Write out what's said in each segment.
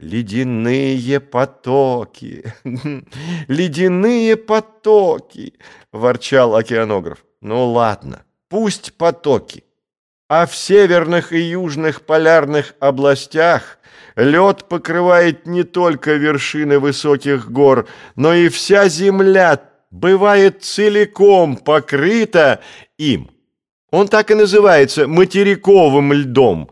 «Ледяные потоки! Ледяные потоки!» — ворчал океанограф. «Ну ладно, пусть потоки. А в северных и южных полярных областях лед покрывает не только вершины высоких гор, но и вся земля бывает целиком покрыта им. Он так и называется материковым льдом.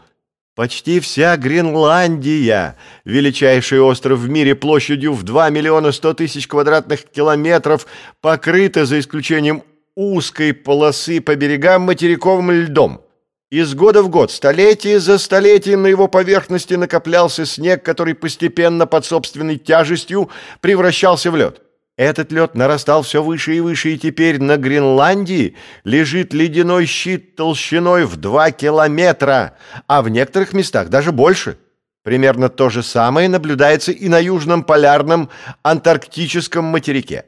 Почти вся Гренландия, величайший остров в мире площадью в 2 миллиона 100 тысяч квадратных километров, покрыта за исключением узкой полосы по берегам материковым льдом. Из года в год, столетие за столетием на его поверхности накоплялся снег, который постепенно под собственной тяжестью превращался в лед. Этот лед нарастал все выше и выше, и теперь на Гренландии лежит ледяной щит толщиной в 2 километра, а в некоторых местах даже больше. Примерно то же самое наблюдается и на южном полярном антарктическом материке.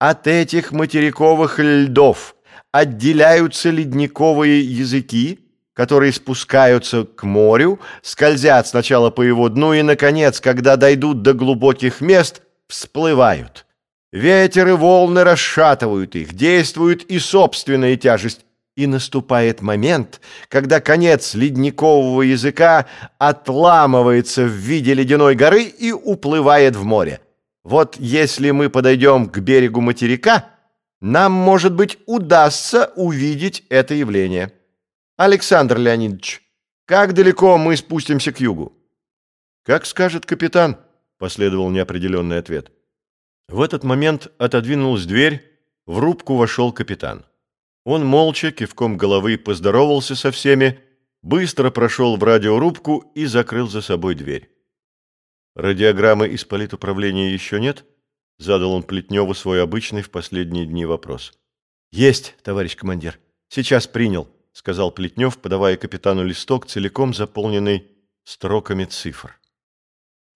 От этих материковых льдов отделяются ледниковые языки, которые спускаются к морю, скользят сначала по его дну и, наконец, когда дойдут до глубоких мест, всплывают. Ветер и волны расшатывают их, действует и собственная тяжесть, и наступает момент, когда конец ледникового языка отламывается в виде ледяной горы и уплывает в море. Вот если мы подойдем к берегу материка, нам, может быть, удастся увидеть это явление. Александр Леонидович, как далеко мы спустимся к югу? Как скажет капитан, последовал неопределенный ответ. В этот момент отодвинулась дверь, в рубку вошел капитан. Он молча, кивком головы поздоровался со всеми, быстро прошел в радиорубку и закрыл за собой дверь. «Радиограммы из политуправления еще нет?» — задал он Плетневу свой обычный в последние дни вопрос. «Есть, товарищ командир. Сейчас принял», — сказал Плетнев, подавая капитану листок, целиком заполненный строками цифр.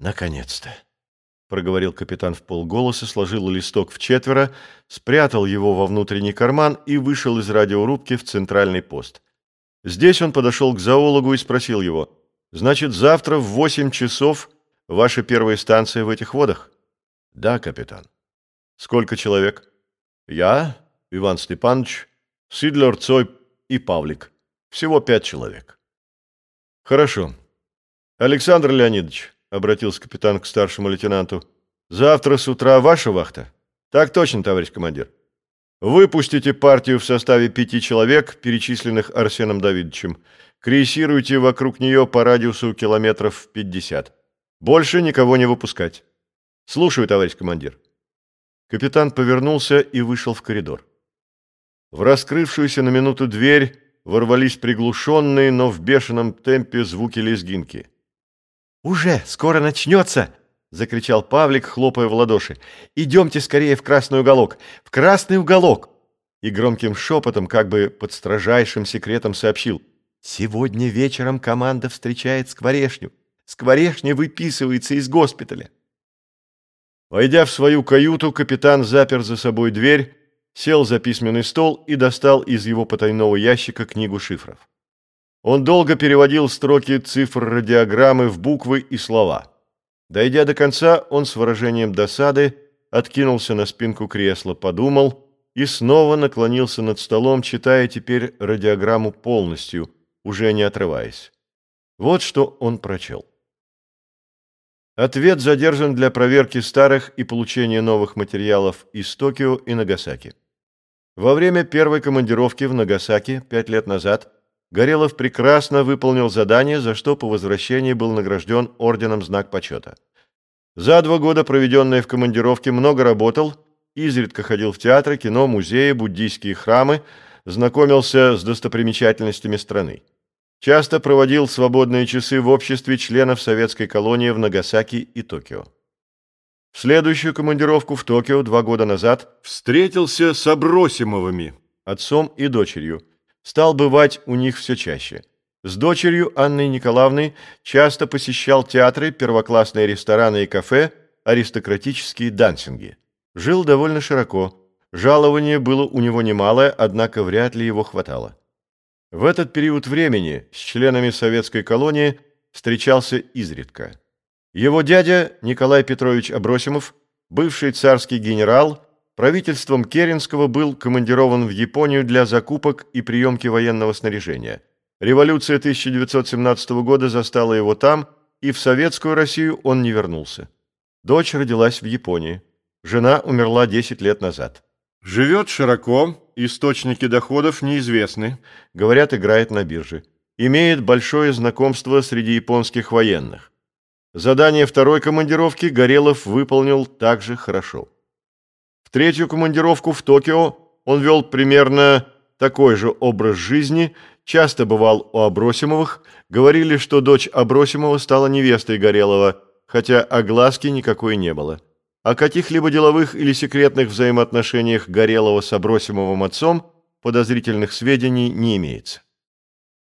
«Наконец-то!» — проговорил капитан в полголоса, сложил листок в четверо, спрятал его во внутренний карман и вышел из радиорубки в центральный пост. Здесь он подошел к зоологу и спросил его, «Значит, завтра в восемь часов Ваша первая станция в этих водах? Да, капитан. Сколько человек? Я, Иван Степанович, Сидлер, Цой и Павлик. Всего пять человек. Хорошо. Александр Леонидович, обратился капитан к старшему лейтенанту, завтра с утра ваша вахта? Так точно, товарищ командир. Выпустите партию в составе пяти человек, перечисленных Арсеном Давидовичем. Крейсируйте вокруг нее по радиусу километров пятьдесят. Больше никого не выпускать. Слушаю, товарищ командир. Капитан повернулся и вышел в коридор. В раскрывшуюся на минуту дверь ворвались приглушенные, но в бешеном темпе звуки лезгинки. «Уже! Скоро начнется!» — закричал Павлик, хлопая в ладоши. «Идемте скорее в красный уголок! В красный уголок!» И громким шепотом, как бы под строжайшим секретом сообщил. «Сегодня вечером команда встречает скворешню. Скворешня выписывается из госпиталя. Войдя в свою каюту, капитан запер за собой дверь, сел за письменный стол и достал из его потайного ящика книгу шифров. Он долго переводил строки цифр радиограммы в буквы и слова. Дойдя до конца, он с выражением досады откинулся на спинку кресла, подумал и снова наклонился над столом, читая теперь радиограмму полностью, уже не отрываясь. Вот что он прочел. Ответ задержан для проверки старых и получения новых материалов из Токио и Нагасаки. Во время первой командировки в Нагасаки пять лет назад Горелов прекрасно выполнил задание, за что по возвращении был награжден орденом «Знак почета». За два года, проведенные в командировке, много работал, изредка ходил в театры, кино, музеи, буддийские храмы, знакомился с достопримечательностями страны. Часто проводил свободные часы в обществе членов советской колонии в Нагасаки и Токио. В следующую командировку в Токио два года назад встретился с Абросимовыми, отцом и дочерью. Стал бывать у них все чаще. С дочерью Анной Николаевной часто посещал театры, первоклассные рестораны и кафе, аристократические дансинги. Жил довольно широко. Жалование было у него немалое, однако вряд ли его хватало. В этот период времени с членами советской колонии встречался изредка. Его дядя Николай Петрович Абросимов, бывший царский генерал, правительством Керенского был командирован в Японию для закупок и приемки военного снаряжения. Революция 1917 года застала его там, и в советскую Россию он не вернулся. Дочь родилась в Японии. Жена умерла 10 лет назад. Живет широко, источники доходов неизвестны. Говорят, играет на бирже. Имеет большое знакомство среди японских военных. Задание второй командировки Горелов выполнил также хорошо. Третью командировку в Токио он вел примерно такой же образ жизни, часто бывал у Абросимовых, говорили, что дочь Абросимова стала невестой Горелова, хотя огласки никакой не было. О каких-либо деловых или секретных взаимоотношениях Горелого с Абросимовым отцом подозрительных сведений не имеется.